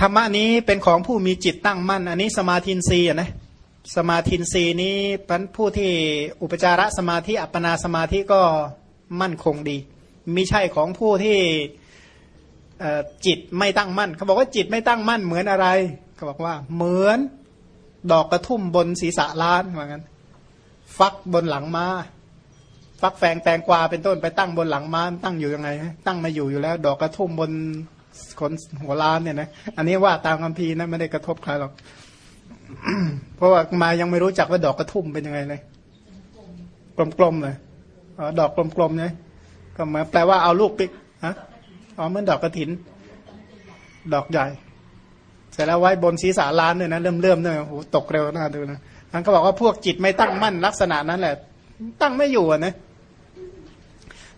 ธรรมะนี้เป็นของผู้มีจิตตั้งมั่น อันนี้สมาธินรีนะสมาธินรีนี้เป็นผู้ที่อุปจารสมาธิอัปปนาสมาธิก็มั่นคงดีมิใช่ของผู้ที่จิตไม่ตั้งมั่น เขาบอกว่าจิตไม่ตั้งมั่นเหมือนอะไรเขาบอกว่าเหมือนดอกกระทุ่มบนศีรษะล้านเหมือนกันฟักบนหลังมา้าฟักแฟงแตงกวาเป็นต้นไปตั้งบนหลังม้าตั้งอยู่ยังไง ตั้งมาอยู่อยู่แล้ว ดอกกระทุ่มบน คนหัวล้านเนี่ยนะอันนี้ว่าตามคัมภีนะไม่ได้กระทบใครหรอกเพราะว่ามายังไม่รู้จักว่าดอกกระทุ่มเป็นยังไงเลยกลมๆเลยออดอกกลมๆเนี่ยก็มาแปลว่าเอาลูกปิกฮะอ๋อเหมือนดอกกระถิน ดอกใหญ่เสร็จแล้วไว้บนศีรษะล้านเนี่ยนะเริ่มๆเนี่ยโอ้โหตกเร็วน่าดูนะท่านก็บอกว่าพวกจิตไม่ตั้งมั่นลักษณะนั้นแหละ ตั้งไม่อยู่นะ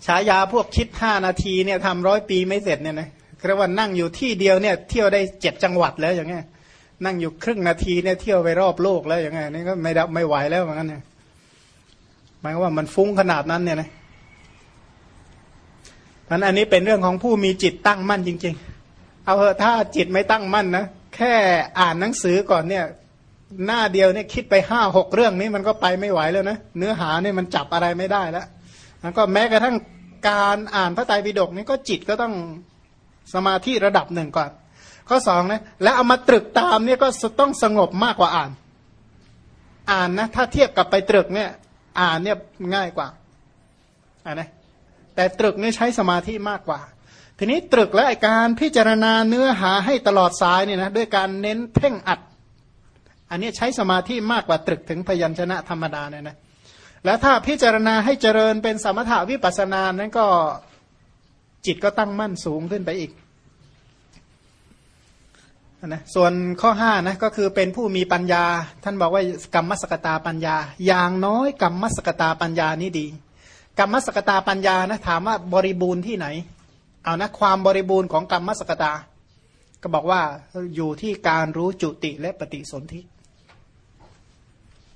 ฉายาพวกคิดห้านาทีเนี่ยทำร้อยปีไม่เสร็จเนี่ยนะ เรียกว่านั่งอยู่ที่เดียวเนี่ยเที่ยวได้เจ็ดจังหวัดแล้วอย่างเงี้ยนั่งอยู่ครึ่งนาทีเนี่ยเที่ยวไปรอบโลกแล้วอย่างเงี้ยนี่ก็ไม่ได้ไม่ไหวแล้วเหมือนกันเนี่ยหมายว่ามันฟุ้งขนาดนั้นเนี่ยนะอันอันนี้เป็นเรื่องของผู้มีจิตตั้งมั่นจริง ๆ เอาเถอะถ้าจิตไม่ตั้งมั่นนะแค่อ่านหนังสือก่อนเนี่ย หน้าเดียวเนี่ยคิดไปห้าหกเรื่องนี้มันก็ไปไม่ไหวแล้วนะเนื้อหาเนี่ยมันจับอะไรไม่ได้แล้วแล้วก็แม้กระทั่งการอ่านพระไตรปิฎกนี่ก็จิตก็ต้อง สมาธิระดับหนึ่งก่อน ข้อสองนะแล้วเอามาตรึกตามเนี่ยก็ต้องสงบมากกว่าอ่าน อ่านนะถ้าเทียบกับไปตรึกเนี่ยอ่านเนี่ยง่ายกว่าอ่านนะแต่ตรึกนี่ใช้สมาธิมากกว่า ทีนี้ตรึกและการพิจารณาเนื้อหาให้ตลอดสายเนี่ยนะด้วยการเน้นเพ่งอัด อันนี้ใช้สมาธิมากกว่าตรึกถึงพยัญชนะธรรมดาเนี่ยนะแล้วถ้าพิจารณาให้เจริญเป็นสมถาวิปัสนานั้นก็ จิตก็ตั้งมั่นสูงขึ้นไปอีกนะส่วนข้อห้านะก็คือเป็นผู้มีปัญญา ท่านบอกว่ากรรมสกตาปัญญา อย่างน้อยกรรมสกตาปัญญานี่ดี กรรมสกตาปัญญานะถามว่าบริบูรณ์ที่ไหน เอานะความบริบูรณ์ของกรรมสกตา ก็บอกว่าอยู่ที่การรู้จุติและปฏิสนธิ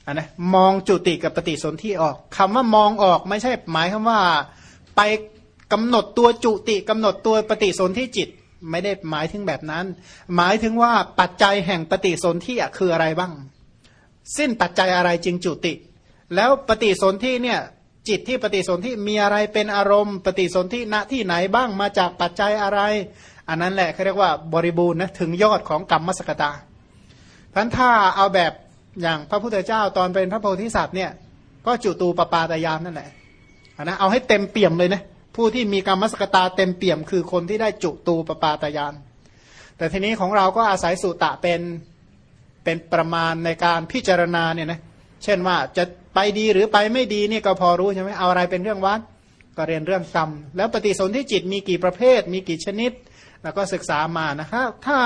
อันนะมองจุติกับปฏิสนธิออกคำว่ามองออกไม่ใช่หมายคำว่าไป กำหนดตัวจุติกำหนดตัวปฏิสนธิจิต ไม่ได้หมายถึงแบบนั้น หมายถึงว่าปัจจัยแห่งปฏิสนธิคืออะไรบ้าง สิ้นปัจจัยอะไรจึงจุติ แล้วปฏิสนธิเนี่ยจิตที่ปฏิสนธิมีอะไรเป็นอารมณ์ ปฏิสนธิณที่ไหนบ้างมาจากปัจจัยอะไร อันนั้นแหละเขาเรียกว่าบริบูรณ์นะถึงยอดของกรรมมสกตาพันถ้าเอาแบบอย่างพระพุทธเจ้าตอนเป็นพระโพธิสัตว์เนี่ยก็จุตูปปาตายานนั่นแหละนะเอาให้เต็มเปี่ยมเลยนะ ผู้ที่มีกรรมสกตาเต็มเปี่ยม คือคนที่ได้จุตูปปาตายาน แต่ทีนี้ของเราก็อาศัยสุตะเป็นเป็นประมาณในการพิจารณาเนี่ยนะเช่นว่าจะไปดีหรือไปไม่ดีนี่ก็พอรู้ใช่ไหมเอาอะไรเป็นเรื่องวัดก็เรียนเรื่องกรรม แล้วปฏิสนธิจิตมีกี่ประเภท มีกี่ชนิด แล้วก็ศึกษามานะครับถ้า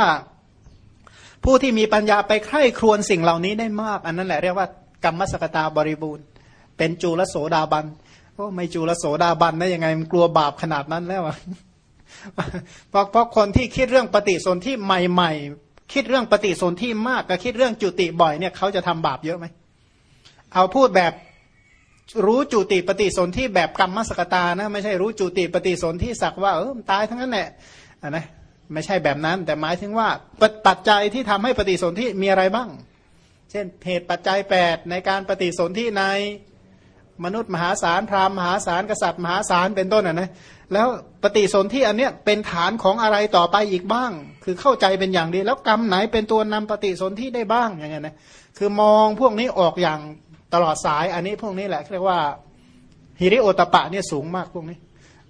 ผู้ที่มีปัญญาไปใคร่ครวญสิ่งเหล่านี้ได้มาก อันนั้นแหละเรียกว่ากรรมสกตาบริบูรณ์ เป็นจูลโสดาบัน โอ้ไม่จูลโสดาบันได้ยังไงมันกลัวบาปขนาดนั้นแล้วเพราะเพราะคนที่คิดเรื่องปฏิสนธิใหม่ ๆ คิดเรื่องปฏิสนธิมากกับคิดเรื่องจุติบ่อยเนี่ยเขาจะทำบาปเยอะไหมเอาพูดแบบรู้จุติปฏิสนธิแบบกรรมสกตานะ ไม่ใช่รู้จุติปฏิสนธิสักว่าเออตายทั้งนั้นแหละนะไม่ใช่แบบนั้น แต่หมายถึงว่าปัจจัยที่ทำให้ปฏิสนธิมีอะไรบ้าง เช่นเหตุปัจจัย 8 ในการปฏิสนธิใน มนุษย์มหาศาลพราหมณ์มหาศาลกษัตริย์มหาศาลเป็นต้นอะนะแล้วปฏิสนธิอันเนี้ยเป็นฐานของอะไรต่อไปอีกบ้าง คือเข้าใจเป็นอย่างดี แล้วกรรมไหนเป็นตัวนำปฏิสนธิได้บ้างอย่างเงี้ยนะคือมองพวกนี้ออกอย่างตลอดสายอันนี้พวกนี้แหละเรียกว่าฮิริโอตปะเนี่ยสูงมากพวกนี้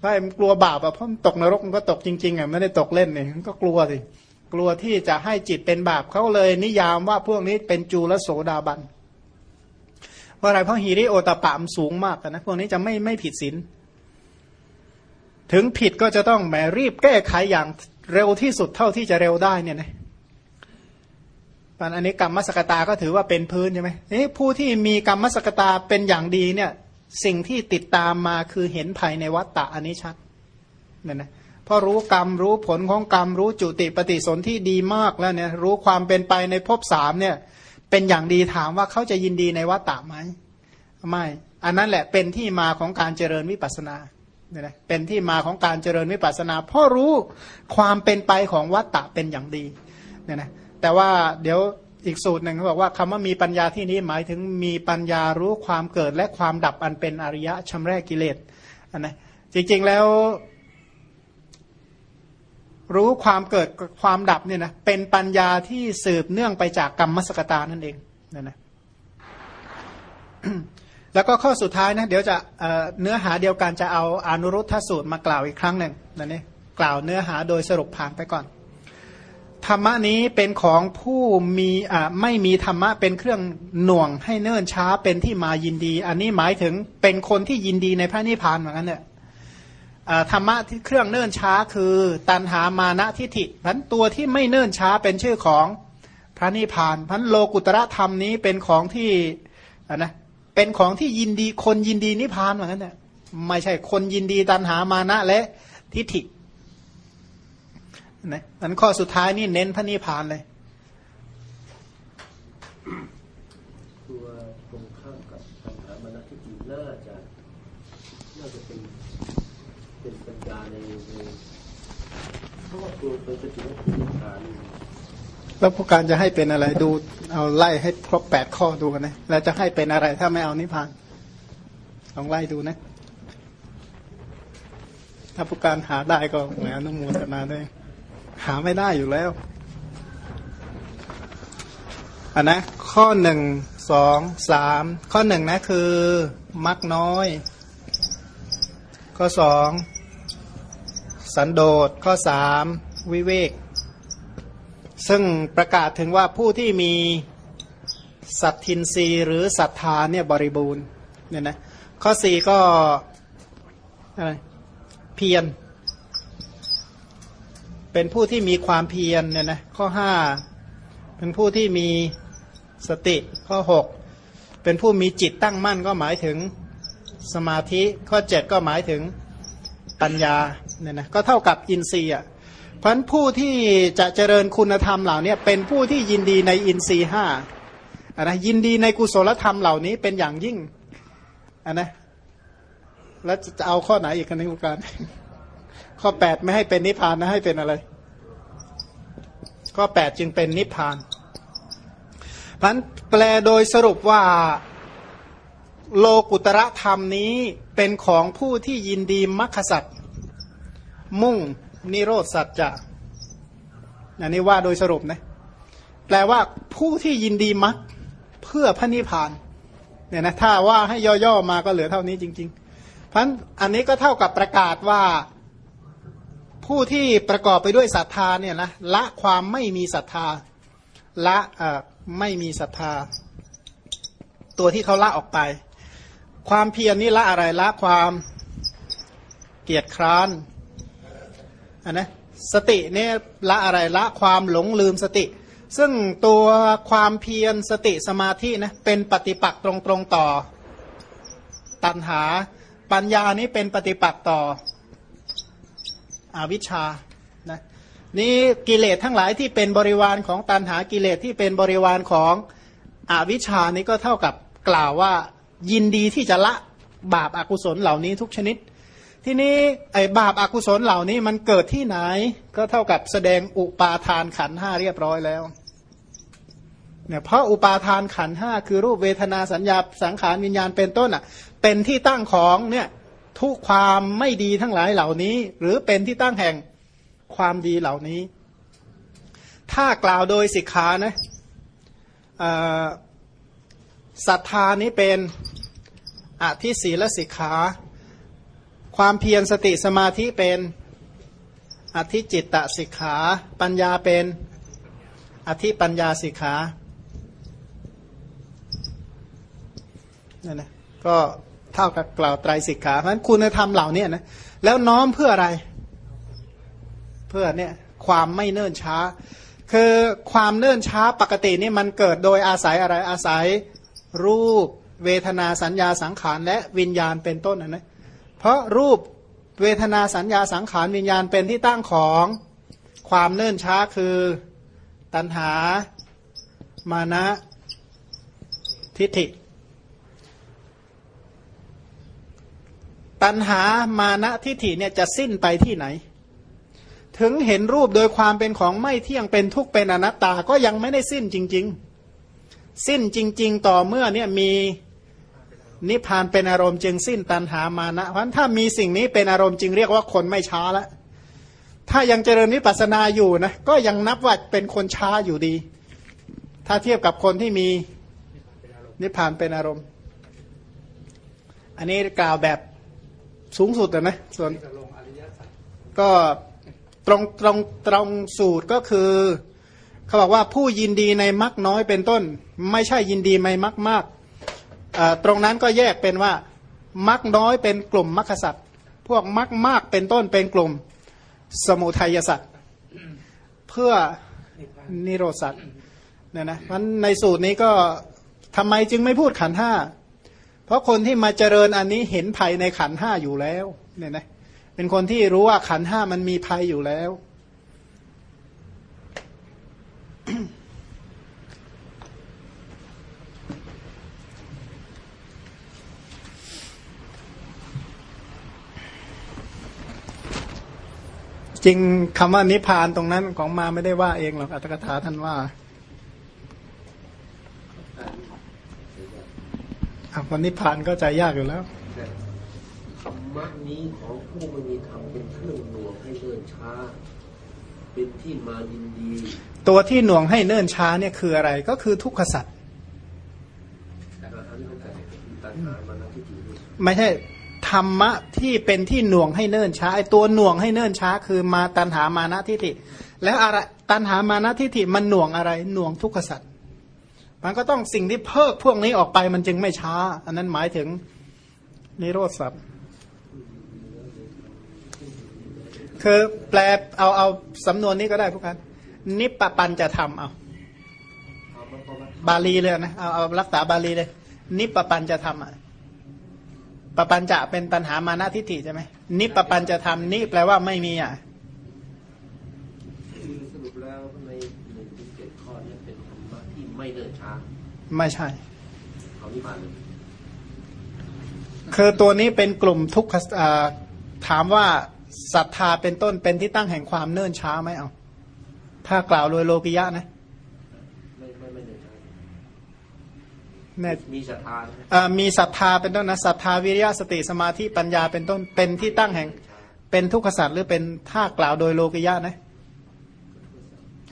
ถ้ามันกลัวบาปอะเพราะตกนรกมันก็ตกจริงๆอะไม่ได้ตกเล่นเนี่ยมันก็กลัวสิกลัวที่จะให้จิตเป็นบาปเขาเลยนิยามว่าพวกนี้เป็นจูลโสดาบันเราะอะไรเพราะฮีริโอตปะมันสูงมากนะพวกนี้จะไม่ไม่ผิดศีลถึงผิดก็จะต้องแหมรีบแก้ไขอย่างเร็วที่สุดเท่าที่จะเร็วได้เนี่ยนะอันนี้กรรมมสกตาก็ถือว่าเป็นพื้นใช่ไหมนี่ผู้ที่มีกรรมมสกตาเป็นอย่างดีเนี่ย สิ่งที่ติดตามมาคือเห็นภายในวัฏฏะอันนี้ชัดเนี่ยนะพอรู้กรรมรู้ผลของกรรมรู้จุติปฏิสนธิดีมากแล้วเนี่ยรู้ความเป็นไปในภพสามเนี่ย เป็นอย่างดีถามว่าเขาจะยินดีในวัฏฏะไหมไม่ อันนั้นแหละเป็นที่มาของการเจริญวิปัสนาเนี่ยนะเป็นที่มาของการเจริญวิปัสนาเพราะรู้ความเป็นไปของวัฏฏะเป็นอย่างดีเนี่ยนะแต่ว่าเดี๋ยวอีกสูตรหนึ่งเขาบอกว่าคำว่ามีปัญญาที่นี้หมายถึงมีปัญญารู้ความเกิดและความดับอันเป็นอริยะชำระกิเลสอันนะจริงๆแล้ว รู้ความเกิดความดับเนี่ยนะเป็นปัญญาที่สืบเนื่องไปจากกรรมสกตานั่นเองนั่นนะแล้วก็ข้อสุดท้ายนะเดี๋ยวจะเเนื้อหาเดียวกันจะเอาอนุรุทธสูตรมากล่าวอีกครั้งหนึ่งนั่นนี่กล่าวเนื้อหาโดยสรุปผ่านไปก่อน ธรรมะนี้เป็นของผู้มีไม่มีธรรมะเป็นเครื่องหน่วงให้เนิ่นช้าเป็นที่มายินดี อันนี้หมายถึงเป็นคนที่ยินดีในพระนิพพานเหมือนกันเนี่ย ธรรมะที่เครื่องเนิ่นช้าคือตันหามานะทิฏฐิพันตัวที่ไม่เนิ่นช้าเป็นชื่อของพระนิพพานพันโลกุตระธรรมนี้เป็นของที่นะเป็นของที่ยินดีคนยินดีนิพพานเหมือนกันเนี่ยไม่ใช่คนยินดีตันหามานะและทิฏฐินะอันข้อสุดท้ายนี่เน้นพระนิพพานเลย ตัวตรงข้ามกับปัญหามานะที่จริงน่าจะน่าจะเป็นเป็นปัญญาในใน แล้วผู้การจะให้เป็นอะไรดูเอาไล่ให้ครบแปดข้อดูกันนะแล้วจะให้เป็นอะไรถ้าไม่เอานิพพานลองไล่ดูนะ ถ้าผู้การหาได้ก็เหมอนอนุโมทนาด้วยหาไม่ได้อยู่แล้วอันนะข้อหนึ่งสองสามข้อหนึ่งนะคือมักน้อย ข้อสอง สันโดษข้อสามวิเวก ซึ่งประกาศถึงว่าผู้ที่มีสัตทินรีหรือศรัทธาเนี่ยบริบูรณ์เนี่ยนะข้อสี่ก็อะไรเพียรเป็นผู้ที่มีความเพียรเนี่ยนะข้อห้าเป็นผู้ที่มีสติข้อหกเป็นผู้มีจิตตั้งมั่นก็หมายถึงสมาธิข้อเจ็ดก็หมายถึง ปัญญาเนี่ยนะก็เท่ากับอินทรีย์อะเพราะผู้ที่จะเจริญคุณธรรมเหล่านี้เป็นผู้ที่ยินดีในอินทรีย์ห้าอันนะยินดีในกุศลธรรมเหล่านี้เป็นอย่างยิ่งอันนะแล้วจะเอาข้อไหนอีกกันในอุการข้อแปดไม่ให้เป็นนิพพานนะให้เป็นอะไร ข้อแปดจึงเป็นนิพพานพันแปลโดยสรุปว่าโลกุตระธรรมนี้ เป็นของผู้ที่ยินดีมรรคสัตว์มุ่งนิโรธสัจจะอันนี้ว่าโดยสรุปนะแปลว่าผู้ที่ยินดีมรรคเพื่อพระนิพพานเนี่ยนะถ้าว่าให้ย่อๆมาก็เหลือเท่านี้จริง ๆ เพันอันนี้ก็เท่ากับประกาศว่าผู้ที่ประกอบไปด้วยศรัทธาเนี่ยนะละความไม่มีศรัทธาละไม่มีศรัทธา ตัวที่เขาละออกไป ความเพียรนี่ละอะไรละความเกียจคร้านอันนะสติเนี่ยละอะไรละความหลงลืมสติ ซึ่งตัวความเพียรสติสมาธินะเป็นปฏิปักษ์ตรงๆต่อ ตัณหาปัญญานี้เป็นปฏิปักษ์ต่ออวิชชานะนี่กิเลสทั้งหลายที่เป็นบริวารของตันหากิเลสที่เป็นบริวารของอวิชชานี้ก็เท่ากับกล่าวว่า ยินดีที่จะละบาปอากุศลเหล่านี้ทุกชนิด ที่นี้ไอ้บาปอากุศลเหล่านี้มันเกิดที่ไหน ก็เท่ากับแสดงอุปาทานขันห้าเรียบร้อยแล้วเนี่ยเพราะอุปาทานขันห้าคือรูปเวทนาสัญญาสังขารวิญญาณเป็นต้นอะ เป็นที่ตั้งของเนี่ยทุกความไม่ดีทั้งหลายเหล่านี้ หรือเป็นที่ตั้งแห่งความดีเหล่านี้ ถ้ากล่าวโดยสิกขานะ ศรัทธานี้เป็นอธิศีลสิกขา ความเพียรสติสมาธิเป็นอธิจิตตสิกขา ปัญญาเป็นอธิปัญญาสิกขานั่นนะก็เท่ากับกล่าวไตรสิกขาเพราะฉะนั้นคุณธรรมเหล่านี้นะแล้วน้อมเพื่ออะไร เพื่อเนี่ยความไม่เนิ่นช้า คือความเนิ่นช้าปกตินี่มันเกิดโดยอาศัยอะไรอาศัย รูปเวทนาสัญญาสังขารและวิญญาณเป็นต้นนะเพราะรูปเวทนาสัญญาสังขารวิญญาณเป็นที่ตั้งของความเนิ่นช้าคือตัณหามานะทิฏฐิ ตัณหามานะทิฏฐิเนี่ยจะสิ้นไปที่ไหน ถึงเห็นรูปโดยความเป็นของไม่เที่ยงเป็นทุกข์เป็นอนัตตาก็ยังไม่ได้สิ้นจริง ๆ สิ้นจริง ๆ ต่อเมื่อเนี่ยมีนิพพานเป็นอารมณ์จึงสิ้นตัณหามานะ เพราะถ้ามีสิ่งนี้เป็นอารมณ์จึงเรียกว่าคนไม่ช้าล้วถ้ายังเจริญวิปัสสนาอยู่นะก็ยังนับว่าเป็นคนช้าอยู่ดี ถ้าเทียบกับคนที่มีนิพพานเป็นอารมณ์ อันนี้กล่าวแบบสูงสุดนะส่วนก็ตรงตรงตรงสูตรก็คือ เขาบอกว่าผู้ยินดีในมักน้อยเป็นต้น ไม่ใช่ยินดีในมักมากตรงนั้นก็แยกเป็นว่ามักน้อยเป็นกลุ่มมัคสัตว์พวกมักมากเป็นต้นเป็นกลุ่มสมุทัยสัตว์เพื่อนิโรสัตว์เนี่ยนะมันในสูตรนี้ก็ทำไมจึงไม่พูดขันห้าเพราะคนที่มาเจริญอันนี้เห็นภัยในขันห้าอยู่แล้วเนี่ยนะเป็นคนที่รู้ว่าขันห้ามันมีภัยอยู่แล้ว จริงคำว่านิพานตรงนั้นของมาไม่ได้ว่าเองหรอกอัตถกถาท่านว่าอะวันนิพพานก็ใจยากอยู่แล้วธรรมะนี้ของผู้ไม่มีธรรมเป็นเครื่องหน่วงให้เดินช้า เป็นที่มายินดี ตัวที่หน่วงให้เนิ่นช้าเนี่ยคืออะไรก็คือทุกขสัตว์ไม่ใช่ธรรมะที่เป็นที่หน่วงให้เนิ่นช้าไอตัวหน่วงให้เนิ่นช้า คือมาตันหามานะทิฏฐิแล้วอะไรตันหามานะทิฏฐิมันหน่วงอะไรหน่วงทุกขสัตว์มันก็ต้องสิ่งที่เพิกพวกนี้ออกไปมันจึงไม่ช้า อันนั้นหมายถึงนิโรธสัตว์คือแปลเอาเอาสำนวนนี้ก็ได้พวกกัน นิปปปันจะทำเอาเอามาพอมาบาลีเลยนะเอาเอารักษาบาลีเลย นิปปปันจะทำอะปปัญจะเป็นตันหามานะทิฏฐิใช่ไหมนิปปปันจะทำนี่แปลว่าไม่มีอะคือสรุปแล้วในหนึ่งถึงเจ็ดข้อเนี้เป็นธรรมะที่ไม่เดินช้าไม่ใช่เอานิพพานเลยคือตัวนี้เป็นกลุ่มทุกขสอ่าถามว่าศรัทธาเป็นต้นเป็นที่ตั้งแห่งความเนิ่นช้าไหมเอา ถ้ากล่าวโดยโลกิยะนะไม่ไม่ไม่เดินช้าแน่มีศรัทธานะอ่ามีศรัทธาเป็นต้นนะศรัทธาวิริยะสติสมาธิปัญญาเป็นต้นเป็นที่ตั้งแห่ง เป็นทุกขสัตว์หรือเป็นถ้ากล่าวโดยโลกิยะนะ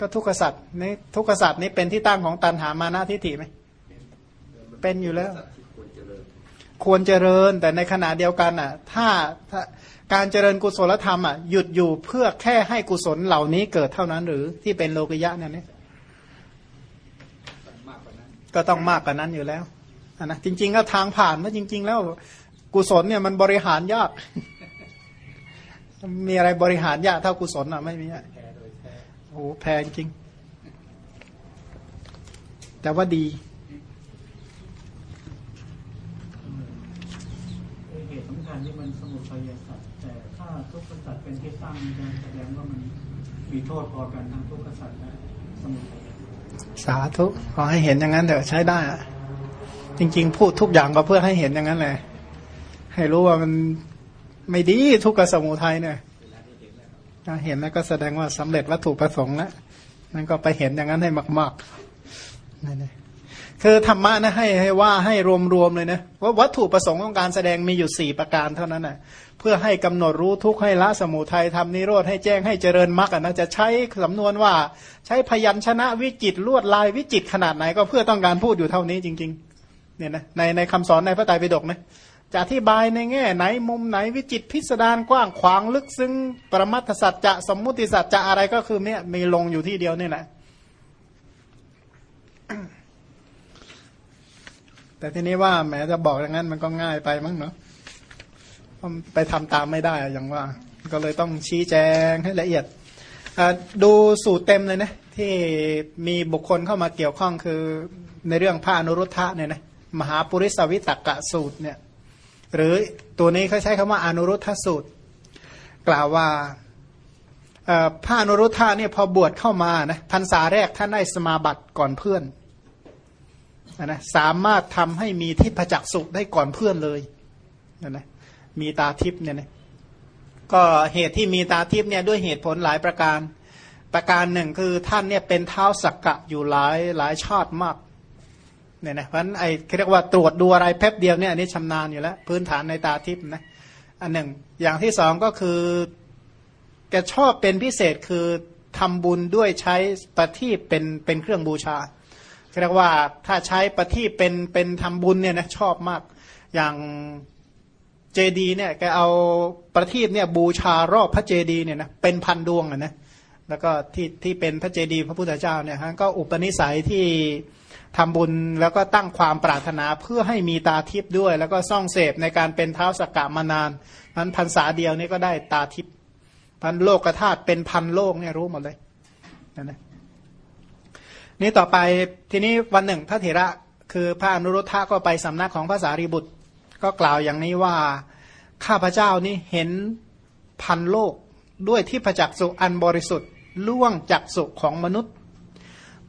ก็ทุกขสัตว์นี่ทุกขสัตว์นี้เป็นที่ตั้งของตันหามานะทิฏฐิไหมเป็นอยู่แล้วสัตว์ที่ควรเจริญควรเจริญ แต่ในขณะเดียวกันอะ ถ้าถ้า การเจริญกุศลธรรมอะหยุดอยู่เพื่อแค่ให้กุศลเหล่านี้เกิดเท่านั้นหรือที่เป็นโลกิยะเนี่ยนี่ก็ต้องมากกว่านั้นอยู่แล้วอะนะจริง ๆ ก็ทางผ่านนะจริง ๆ แล้ว กุศลเนี่ยมันบริหารยาก มีอะไรบริหารยากเท่ากุศลอะไม่มีอะโอ้โหแพงจริง แต่ว่าดี เหตุสำคัญที่มันสมุทัยสัตว์แต่ถ้าทุกขสัตว์ เป็นที่ตั้งมันแสดงว่ามันมีโทษพอกันทั้งทุกขสัตว์และสมุทัยสาธุขอให้เห็นอย่างนั้นเถอะใช้ได้อะจริง ๆ พูดทุกอย่างก็เพื่อให้เห็นอย่างนั้นแหละ ให้รู้ว่ามันไม่ดีทุกขสมุทัยเนี่ยถ้าเห็นแล้วก็แสดงว่าสำเร็จวัตถุประสงค์แล้วนั่นก็ไปเห็นอย่างนั้นให้มากๆนั่นเองคือธรรมะนะให้ให้ว่าให้รวมๆเลยนะว่าวัตถุประสงค์ของการแสดงมีอยู่สี่ประการเท่านั้นน่ะ เพื่อให้กำหนดรู้ทุกข์ให้ละสมุทัยทำนิโรธให้แจ้งให้เจริญมรรคอะนะจะใช้สำนวนว่า ใช้พยัญชนะวิจิตรลวดลายวิจิตรขนาดไหนก็เพื่อต้องการพูดอยู่เท่านี้จริงๆเนี่ยนะในในคำสอนในพระไตรปิฎกนะจะอธิบายในแง่ไหนมุมไหนวิจิตรพิสดารกว้างขวางลึกซึ้งประมัตสัจจะสมมุติสัจจะอะไรก็คือเนี่ยมีลงอยู่ที่เดียวนี่แหละแต่ทีนี้ว่าแหมจะบอกอย่างนั้นมันก็ง่ายไปมั้งเนาะ ไปทำตามไม่ได้อย่างว่า ก็เลยต้องชี้แจงให้ละเอียดดูสูตรเต็มเลยนะที่มีบุคคลเข้ามาเกี่ยวข้องคือในเรื่องพระอนุรุทธะเนี่ยนะมหาปุริสวิตกะสูตรเนี่ยหรือตัวนี้เขาใช้คำว่าอนุรุทธสูตร กล่าวว่าพระอนุรุทธะเนี่ยพอบวชเข้ามานะพรรษาแรกท่านได้สมาบัติก่อนเพื่อนนะสามารถทำให้มีทิพจักสุได้ก่อนเพื่อนเลยนะนะ มีตาทิพย์เนี่ยนะก็เหตุที่มีตาทิพย์เนี่ยด้วยเหตุผลหลายประการ ประการหนึ่งคือท่านเนี่ยเป็นเท้าสักกะอยู่หลายหลายชาติมากเนี่ยนะเพราะนั้นไอ้เรียกว่าตรวจดูอะไรแป๊บเดียวเนี่ยอันนี้ชำนาญอยู่แล้ว พื้นฐานในตาทิพย์นะอันหนึ่ง อย่างที่สองก็คือแกชอบเป็นพิเศษคือทำบุญด้วยใช้ประทีปเป็นเป็นเครื่องบูชาเรียกว่าถ้าใช้ประทีปเป็นเป็นทำบุญเนี่ยนะชอบมาก อย่าง เจดีเนี่ยแกเอาประทีปเนี่ยบูชารอบพระเจดีเนี่ยนะเป็นพันดวงอะนะแล้วก็ที่ที่เป็นพระเจดีพระพุทธเจ้าเนี่ยฮะก็อุปนิสัยที่ทำบุญแล้วก็ตั้งความปรารถนาเพื่อให้มีตาทิพย์ด้วย แล้วก็ซ่องเสพในการเป็นเท้าสกกะมานานนั้นพรรษาเดียวนี่ก็ได้ตาทิพย์พันโลกธาตุเป็นพันโลกเนี่ยรู้หมดเลยนะนะนี่ต่อไปทีนี้วันหนึ่งพระเถระคือพระอนุรุทธะก็ไปสำนักของพระสารีบุตร ก็กล่าวอย่างนี้ว่า ข้าพเจ้านี่เห็นพันโลกด้วยที่ประจักษ์สุอันบริสุทธิ์ล่วงจักสุของมนุษย์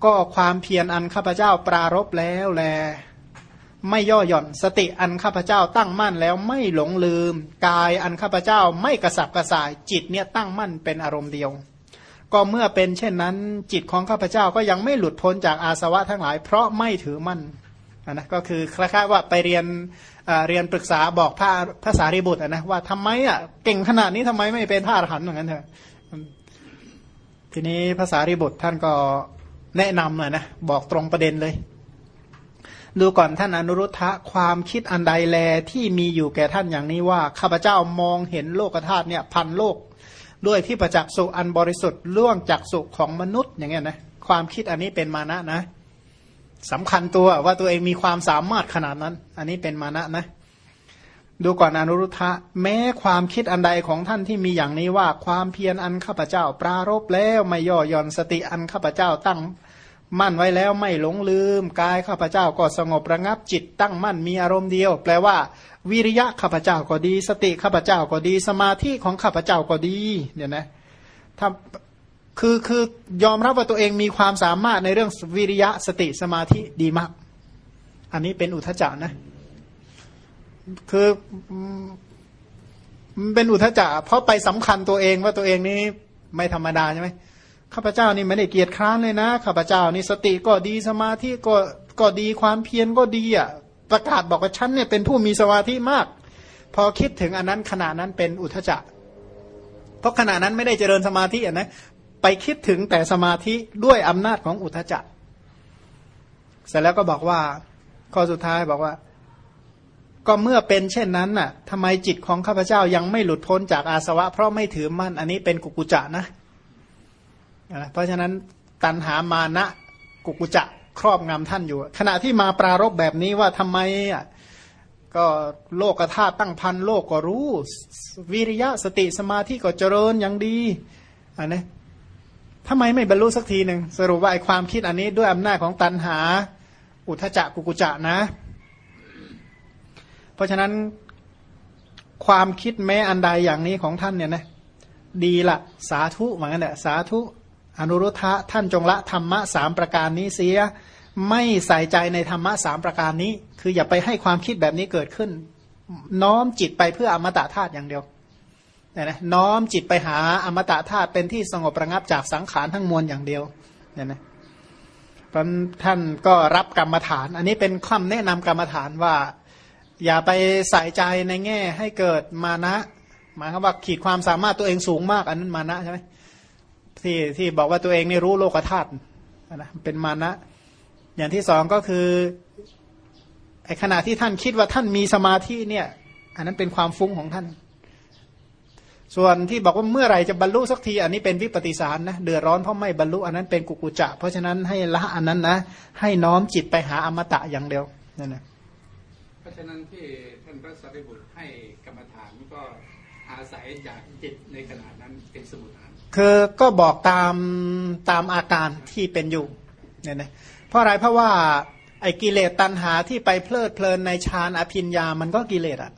ก็ความเพียรอันข้าพเจ้าปรารบแล้วแล ไม่ย่อหย่อนสติอันข้าพเจ้าตั้งมั่นแล้วไม่หลงลืม กายอันข้าพเจ้าไม่กระสับกระส่ายจิตเนี่ยตั้งมั่นเป็นอารมณ์เดียว ก็เมื่อเป็นเช่นนั้น จิตของข้าพเจ้าก็ยังไม่หลุดพ้นจากอาสวะทั้งหลาย เพราะไม่ถือมั่น นะก็คือคล้ายๆว่าไปเรียนเรียนปรึกษาบอกพระภาษาริบุตรนะว่าทำไมอะเก่งขนาดนี้ทำไมไม่เป็นพระอรหันต์อย่างนั้นเถอะทีนี้ภาษาริบุตรท่านก็แนะนำหน่อยนะบอกตรงประเด็นเลย ดูก่อนท่านอนุรุทธะความคิดอันใดแลที่มีอยู่แก่ท่านอย่างนี้ว่าข้าพเจ้ามองเห็นโลกธาตุเนี่ยพันโลก ด้วยที่ประจักษ์สุอันบริสุทธิ์ล่วงจากสุของมนุษย์อย่างเงี้ยนะความคิดอันนี้เป็นมานะนะ สำคัญตัวว่าตัวเองมีความสามารถขนาดนั้น อันนี้เป็นมานะนะ ดูก่อนอนุรุทธะ แม้ความคิดอันใดของท่านที่มีอย่างนี้ว่าความเพียรอันข้าพเจ้า ปรารบแล้วไม่ย่อหย่อนสติอันข้าพเจ้าตั้ง มั่นไว้แล้วไม่หลงลืมกายข้าพเจ้าก็สงบระงับจิตตั้งมั่นมีอารมณ์เดียว แปลว่า วิริยะข้าพเจ้าก็ดี สติข้าพเจ้าก็ดี สมาธิของข้าพเจ้าก็ดี เนี่ยนะถ้า คือคือยอมรับว่าตัวเองมีความสามารถในเรื่องวิริยะสติสมาธิดีมาก อันนี้เป็นอุทจานะ คือมันเป็นอุทจาเพราะไปสำคัญตัวเองว่าตัวเองนี้ไม่ธรรมดาใช่ไหมข้าพเจ้านี่ไม่ได้เกียรติคร้านเลยนะข้าพเจ้านี่สติก็ดีสมาธิก็ก็ดีความเพียรก็ดีอะ ประกาศบอกว่าฉันเนี่ยเป็นผู้มีสมาธิมาก พอคิดถึงอันนั้นขณะนั้นเป็นอุทจจะเพราะขณะนั้นไม่ได้เจริญสมาธิอะนะ ไปคิดถึงแต่สมาธิด้วยอำนาจของอุทจักเสร็จแล้วก็บอกว่า ข้อสุดท้ายบอกว่า ก็เมื่อเป็นเช่นนั้นน่ะทำไมจิตของข้าพเจ้ายังไม่หลุดพ้นจากอาสวะ เพราะไม่ถือมั่น อันนี้เป็นกุกุจะนะ เพราะฉะนั้นตันหามานะกุกุจะครอบงำท่านอยู่ ขณะที่มาปรารบแบบนี้ว่าทำไมอะก็โลกธาตุตั้งพันโลกก็รู้ วิริยะสติสมาธิก็เจริญอย่างดีอันนี้ ทำไมไม่บรรลุสักทีหนึ่งสรุปว่าไอความคิดอันนี้ด้วยอำนาจของตันหา อุทจักกุกุจะนะ เพราะฉะนั้นความคิดแม้อันใดอย่างนี้ของท่านเนี่ยนะดีละสาธุเหมือนกันแหละสาธุอนุรุทธะท่านจงละธรรมะสามประการนี้เสีย ไม่ใส่ใจในธรรมะสามประการนี้ คืออย่าไปให้ความคิดแบบนี้เกิดขึ้น น้อมจิตไปเพื่ออมตะธาตุอย่างเดียว เนี่ยนะน้อมจิตไปหาอมตะธาตุเป็นที่สงบระงับจากสังขารทั้งมวลอย่างเดียวเนี่ยนะเพราะท่านก็รับกรรมฐาน อันนี้เป็นคำแนะนำกรรมฐานว่า อย่าไปใส่ใจในแง่ให้เกิดมานะหมายความว่าขีดความสามารถตัวเองสูงมาก อันนั้นมานะใช่ไหมที่ที่บอกว่าตัวเองนี่รู้โลกธาตุนะเป็นมานะ อย่างที่สองก็คือไอขณะที่ท่านคิดว่าท่านมีสมาธิเนี่ย อันนั้นเป็นความฟุ้งของท่าน ส่วนที่บอกว่าเมื่อไรจะบรรลุสักทีอันนี้เป็นวิปฏิสารนะเดือดร้อนเพราะไม่บรรลุอันนั้นเป็นกุกุจะ เพราะฉะนั้นให้ละอันนั้นนะให้น้อมจิตไปหาอมตะอย่างเดียวนั่นนะเพราะฉะนั้นที่ท่านพระสารีบุตรให้กรรมฐานก็อาศัยจากจิตในขณะนั้นเป็นสมุทฐานคือก็บอกตามตามอาการที่เป็นอยู่เนี่ยนะเพราะอะไรเพราะว่าไอ้กิเลสตัณหาที่ไปเพลิดเพลินในฌานอภิญญามันก็กิเลสอะ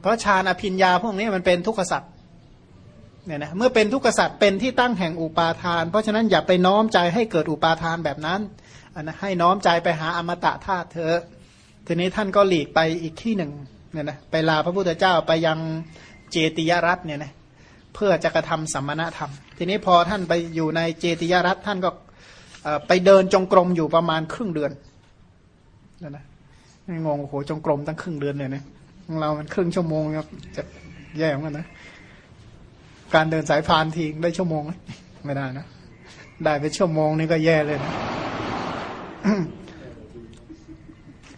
เพราะฌานอภิญญาพวกนี้มันเป็นทุกขสัตว์ เนี่ยนะเมื่อเป็นทุกขสัตว์เป็นที่ตั้งแห่งอุปาทาน เพราะฉะนั้นอย่าไปน้อมใจให้เกิดอุปาทานแบบนั้นนะให้น้อมใจไปหาอมตะธาตุเถอะทีนี้ท่านก็หลีกไปอีกที่หนึ่งเนี่ยนะไปลาพระพุทธเจ้าไปยังเจติยรัตเนี่ยนะเพื่อจะกระทำสัมมณธรรม ทีนี้พอท่านไปอยู่ในเจติยรัตท่านก็ไปเดินจงกรมอยู่ประมาณครึ่งเดือนนะนะงงโอ้โหจงกรมตั้งครึ่งเดือนเลยนะเรามันครึ่งชั่วโมงครับจะแย่เหมือนกันนะ การเดินสายพานทีได้ชั่วโมงไมไม่ได้นะ ได้ไปชั่วโมงนี่ก็แย่เลยนะ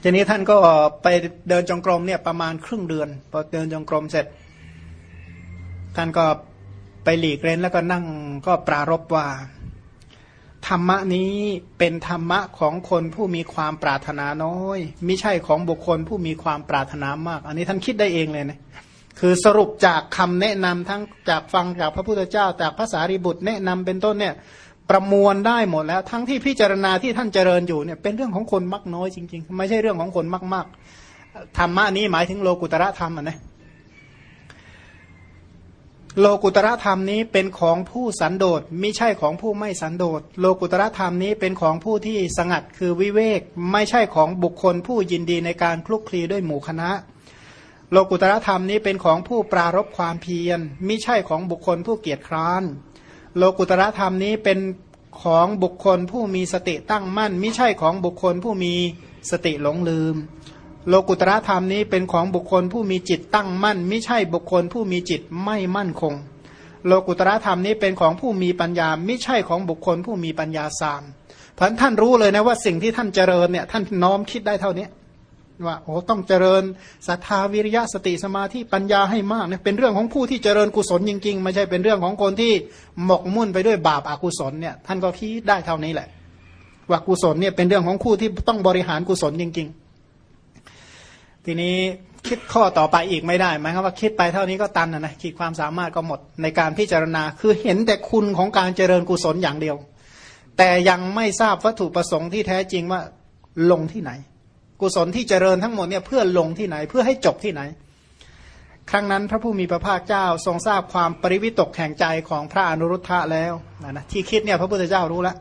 ทีนี้ท่านก็ไปเดินจงกรมเนี่ยประมาณครึ่งเดือนพอเดินจงกรมเสร็จ ท่านก็ไปหลีกเล่นแล้วก็นั่งก็ปรารบว่า ธรรมะนี้เป็นธรรมะของคนผู้มีความปรารถนาน้อย ไม่ใช่ของบุคคลผู้มีความปรารถนามาก อันนี้ท่านคิดได้เองเลยนะ คือสรุปจากคำแนะนำทั้งจากฟังจากพระพุทธเจ้า จากภาษาริบุตรแนะนำเป็นต้นเนี่ยประมวลได้หมดแล้ว ทั้งที่พิจารณาที่ท่านเจริญอยู่เนี่ยเป็นเรื่องของคนมักน้อยจริง ๆ ไม่ใช่เรื่องของคนมากๆธรรมะนี้หมายถึงโลกุตระธรรมอะนะโลกุตระธรรมนี้เป็นของผู้สันโดษไม่ใช่ของผู้ไม่สันโดษโลกุตระธรรมนี้เป็นของผู้ที่สงัดคือวิเวก ไม่ใช่ของบุคคลผู้ยินดีในการคลุกคลีด้วยหมู่คณะ โลกุตระธรรมนี้เป็นของผู้ปรารบความเพียรไม่ใช่ของบุคคลผู้เกียจคร้าน โลกุตระธรรมนี้เป็นของบุคคลผู้มีสติตั้งมั่นไม่ใช่ของบุคคลผู้มีสติหลงลืม โลกุตระธรรมนี้เป็นของบุคคลผู้มีจิตตั้งมั่นไม่ใช่บุคคลผู้มีจิตไม่มั่นคง โลกุตระธรรมนี้เป็นของผู้มีปัญญาไม่ใช่ของบุคคลผู้มีปัญญาสามเพราะท่านรู้เลยนะว่าสิ่งที่ท่านเจริญเนี่ยท่านน้อมคิดได้เท่านี้ ว่าโอ้ต้องเจริญศรัทธาวิริยะสติสมาธิปัญญาให้มากเนี่ยเป็นเรื่องของผู้ที่เจริญกุศลจริงๆ ไม่ใช่เป็นเรื่องของคนที่หมกมุ่นไปด้วยบาปอากุศลเนี่ยท่านก็คิดได้เท่านี้แหละ ว่ากุศลเนี่ยเป็นเรื่องของคู่ที่ต้องบริหารกุศลจริง ๆ ทีนี้คิดข้อต่อไปอีกไม่ได้ไหมครับว่าคิดไปเท่านี้ก็ตันนะนะขีดความสามารถก็หมดในการพิจารณาคือเห็นแต่คุณของการเจริญกุศลอย่างเดียว แต่ยังไม่ทราบวัตถุประสงค์ที่แท้จริงว่าลงที่ไหน กุศลที่เจริญทั้งหมดเนี่ยเพื่อลงที่ไหนเพื่อให้จบที่ไหน ครั้งนั้นพระผู้มีพระภาคเจ้าทรงทราบความปริวิตกแห่งใจของพระอนุรุทธะแล้วนะนะที่คิดเนี่ยพระพุทธเจ้ารู้แล้ว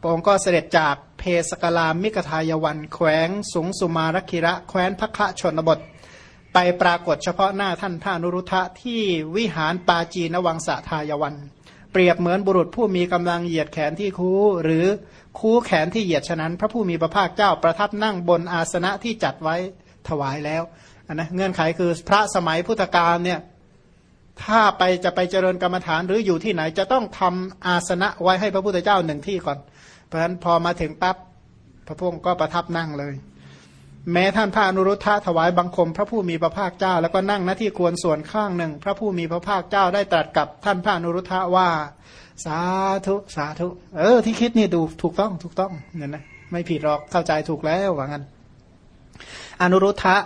พระองค์ก็เสด็จจากเพสกลามิกทายวัน แขวงสุงสุมารคิระแคว้นพระคะชนบท ไปปรากฏเฉพาะหน้าท่านพระอนุรุทธะที่วิหารปาจีนวังสะทายวัน เปรียบเหมือนบุรุษผู้มีกำลังเหยียดแขนที่คูหรือคู่แขนที่เหยียดฉะนั้น พระผู้มีพระภาคเจ้าประทับนั่งบนอาสนะที่จัดไว้ถวายแล้วนนะเงื่อนไขคือพระสมัยพุทธกาลเนี่ยถ้าไปจะไปเจริญกรรมฐานหรืออยู่ที่ไหนจะต้องทำอาสนะไว้ให้พระพุทธเจ้าหนึ่งที่ก่อน เพราะฉะนั้นพอมาถึงปั๊บพระพุทธก็ประทับนั่งเลย แม้ท่านพระอนุรุทธะถวายบังคมพระผู้มีพระภาคเจ้า แล้วก็นั่งหน้าที่ควรส่วนข้างหนึ่ง พระผู้มีพระภาคเจ้าได้ตรัสกับท่านพระอนุรุทธะว่า สาธุสาธุ เออ ที่คิดนี่ดูถูกต้องถูกต้องเนี่ยนะไม่ผิดหรอกเข้าใจถูกแล้วว่างั้น อนุรุทธะ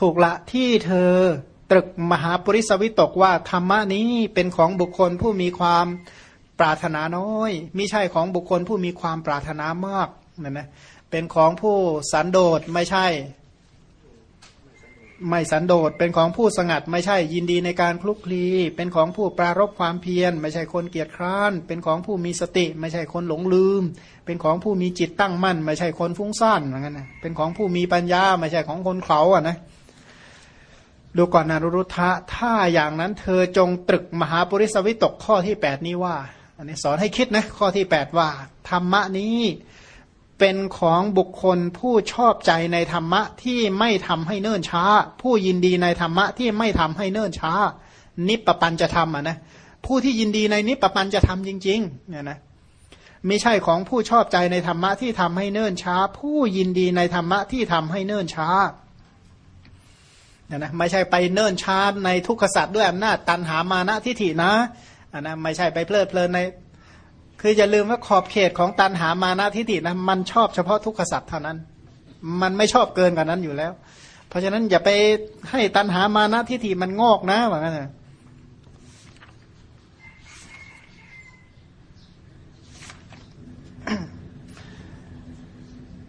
ถูกละที่เธอตรึกมหาปริสวิตกว่าธรรมะนี้เป็นของบุคคลผู้มีความปรารถนาน้อยมิใช่ของบุคคลผู้มีความปรารถนามากเนี่ยนะ เป็นของผู้สันโดษไม่ใช่ ไม่สันโดษเป็นของผู้สงัด ไม่ใช่ยินดีในการคลุกคลีเป็นของผู้ปรารบความเพียร ไม่ใช่คนเกียจคร้าน เป็นของผู้มีสติ ไม่ใช่คนหลงลืม เป็นของผู้มีจิตตั้งมั่น ไม่ใช่คนฟุ้งซ่านเหมือนกันนะเป็นของผู้มีปัญญา ไม่ใช่ของคนเขาอะนะดูก่อนนารุรุทะถ้าอย่างนั้นเธอจงตรึกมหาปริสวิตกข้อที่แปดนี้ว่า อันนี้สอนให้คิดนะข้อที่แปดว่า ธรรมะนี้ เป็นของบุคคลผู้ชอบใจในธรรมะที่ไม่ทำให้เนิ่นช้า ผู้ยินดีในธรรมะที่ไม่ทำให้เนิ่นช้า นิปปันจะทำอะนะผู้ที่ยินดีในนิปปันจะทำจริงๆเนี่ยนะไม่ใช่ของผู้ชอบใจในธรรมะที่ทำให้เนิ่นช้า ผู้ยินดีในธรรมะที่ทำให้เนิ่นช้าเนี่ยนะไม่ใช่ไปเนิ่นช้าในทุกขสัตว์ด้วยอำนาจตันหามานะทิฏฐินะอันนะไม่ใช่ไปเพลิดเพลินใน คืออย่าลืมว่าขอบเขตของตันหามานาทิฏฐินะมันชอบเฉพาะทุกขสัตว์เท่านั้น มันไม่ชอบเกินกว่านั้นอยู่แล้ว เพราะฉะนั้นอย่าไปให้ตันหามานาทิฏฐิมันงอกนะว่างั้นนะ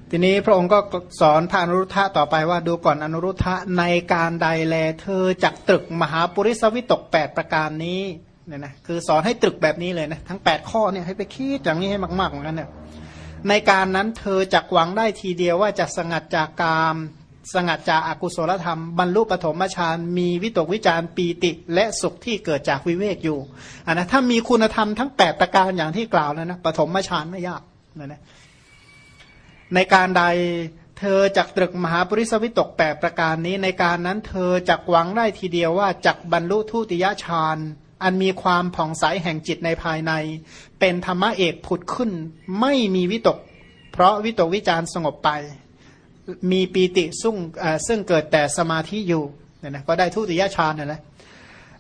ทีนี้พระองค์ก็สอนพระอนุรุทธะต่อไปว่าดูก่อนอนุรุทธะในการใดแล เธอจักตรึกมหาปุริสวิตกแปดประการนี้ เนี่ยนะคือสอนให้ตรึกแบบนี้เลยนะทั้ง 8 ข้อเนี่ยให้ไปคิดอย่างนี้ให้มากๆเหมือนกันเนี่ยในการนั้นเธอจักหวังได้ทีเดียวว่าจะสงัดจากกามสงัดจากอากุศลธรรม บรรลุปฐมฌานมีวิตกวิจารปีติ และสุขที่เกิดจากวิเวกอยู่อันนะถ้ามีคุณธรรมทั้ง 8 ประการอย่างที่กล่าวแล้วนะปฐมฌานไม่ยากนะนะในการใดเธอจักตรึกมหาปริสวิตกแปประการนี้ในการนั้นเธอจักหวังได้ทีเดียวว่าจักบรรลุทุติยฌาน อันมีความผ่องใสแห่งจิตในภายใน เป็นธรรมะเอกผุดขึ้น ไม่มีวิตก เพราะวิตกวิจารสงบไป มีปีติสุ่งซึ่งเกิดแต่สมาธิอยู่เนี่ยนะก็ได้ทุติยฌานนั่นแหละ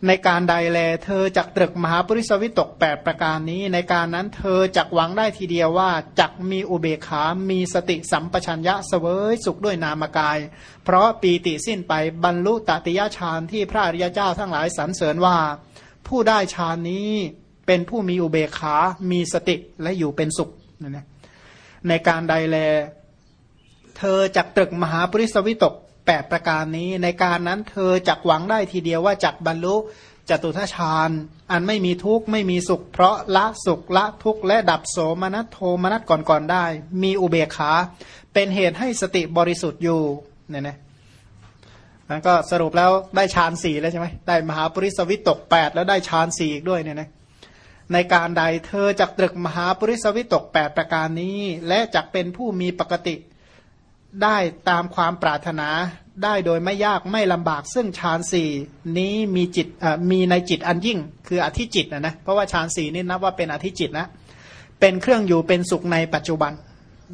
ในการใดแล เธอจักตรึกมหาปริสวิตกแปดประการนี้ ในการนั้นเธอจักหวังได้ทีเดียวว่าจักมีอุเบกขา มีสติสัมปชัญญะเสวยสุขด้วยนามกาย เพราะปีติสิ้นไปบรรลุตติยฌานที่พระอริยเจ้าทั้งหลายสรรเสริญว่า ผู้ได้ฌานนี้เป็นผู้มีอุเบกขา มีสติและอยู่เป็นสุขนะในการใดแล เธอจักตรึกมหาปริสวิตกแปดประการนี้ ในการนั้นเธอจักหวังได้ทีเดียวว่าจักบรรลุจตุทชาญ อันไม่มีทุกข์ไม่มีสุข เพราะละสุขละทุกข์และดับโสมนัสโทมนัสก่อนๆได้ มีอุเบกขา เป็นเหตุให้สติบริสุทธิ์อยู่เนี่ยนะ นั้นก็สรุปแล้วได้ฌานสี่แล้วใช่ไหมได้มหาปริสวิตกแปดแล้วได้ฌานสี่อีกด้วยเนี่ยนะในการใดเธอจักตรึกมหาปริสวิตกแปดประการนี้ และจักเป็นผู้มีปกติได้ตามความปรารถนาได้โดยไม่ยากไม่ลำบากซึ่งฌานสี่นี้มีจิตมีในจิตอันยิ่งคืออธิจิตนะนะเพราะว่าฌานสี่นี่นับว่าเป็นอธิจิตนะเป็นเครื่องอยู่เป็นสุขในปัจจุบัน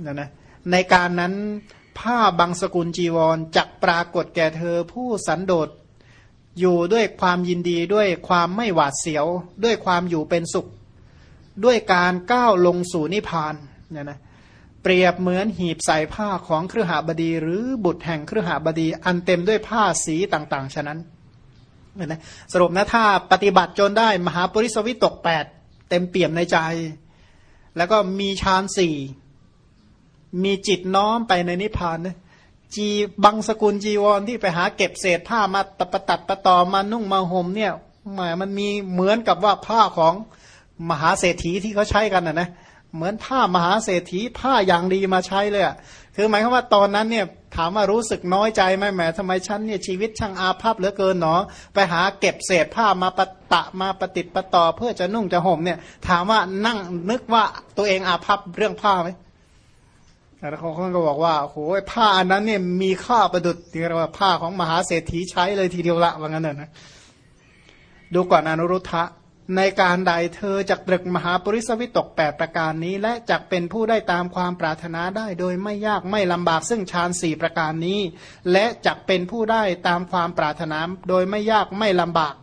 นะนะในการนั้น ผ้าบางสกุลจีวรจักปรากฏแก่เธอผู้สันโดษอยู่ด้วยความยินดีด้วยความไม่หวาดเสียว ด้วยความอยู่เป็นสุข ด้วยการก้าวลงสู่นิพพานเนี่ยนะเปรียบเหมือนหีบใส่ผ้าของเครือหาบดีหรือบุตรแห่งเครือหาบดี อันเต็มด้วยผ้าสีต่าง ๆ ฉะนั้นนะสรุปนะถ้าปฏิบัติจนได้มหาปริสวิตกแปดเต็มเปี่ยมในใจ แล้วก็มีฌานสี่ มีจิตน้อมไปในนิพพานนะจีบังสกุลจีวรที่ไปหาเก็บเศษผ้ามาตะปตัดประตอมานุ่งมาห่มเนี่ยหมมันมีเหมือนกับว่าผ้าของมหาเศรษฐีที่เขาใช้กันนะนะเหมือนผ้ามหาเศรษฐีผ้าอย่างดีมาใช้เลยอะคือหมายความว่าตอนนั้นเนี่ยถามว่ารู้สึกน้อยใจไหมแหมทำไมฉันเนี่ยชีวิตช่างอาภัพเหลือเกินเนาะไปหาเก็บเศษผ้ามาปะตะมาปฏิติประต่อเพื่อจะนุ่งจะห่มเนี่ย ถามว่านั่งนึกว่าตัวเองอาภัพเรื่องผ้าไหม แล้วเขาก็บอกว่าโอ้ยผ้าอันนั้นเนี่ยมีค่าประดุดที่เรียกว่าผ้าของมหาเศรษฐีใช้เลยทีเดียวละว่างั้นเถอะนะดูก่อนอนุรุทธะในการใดเธอจักตรึกมหาปริสวิตกแปดประการนี้ และจักเป็นผู้ได้ตามความปรารถนาได้โดยไม่ยากไม่ลำบากซึ่งฌานสี่ประการนี้ และจักเป็นผู้ได้ตามความปรารถนาโดยไม่ยากไม่ลำบาก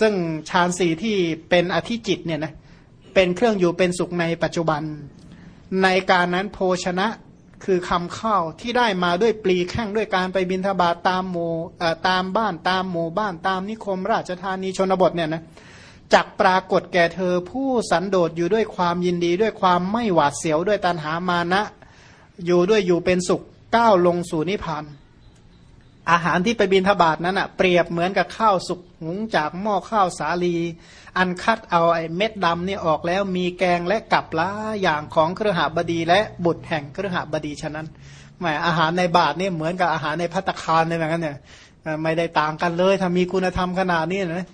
ซึ่งฌานสี่ที่เป็นอธิจิตเนี่ยนะเป็นเครื่องอยู่เป็นสุขในปัจจุบัน ในการนั้นโภชนะคือคำข้าวที่ได้มาด้วยปลีแข้งด้วยการไปบินทบาทตามหมู่ตามบ้านตามหมู่บ้านตามนิคม ราชธานีชนบทเนี่ยนะจักปรากฏแก่เธอผู้สันโดษอยู่ด้วยความยินดีด้วยความไม่หวาดเสียวด้วยตันหามานะ อยู่ด้วยอยู่เป็นสุขก้าวลงสู่นิพพาน อาหารที่ไปบินทบาทนั้นอะเปรียบเหมือนกับข้าวสุกหุงจากหม้อข้าวสาลี อันคัดเอาไอ้เม็ดดำนี่ออกแล้วมีแกงและกับละอย่างของเครือหาบดีและบุตรแห่งเครือหาบดีฉะนั้นหมาอาหารในบาทนี่เหมือนกับอาหารในพัตคารในแบบนั้นเนี่ยไม่ได้ต่างกันเลยถ้ามีคุณธรรมขนาดนี้นะ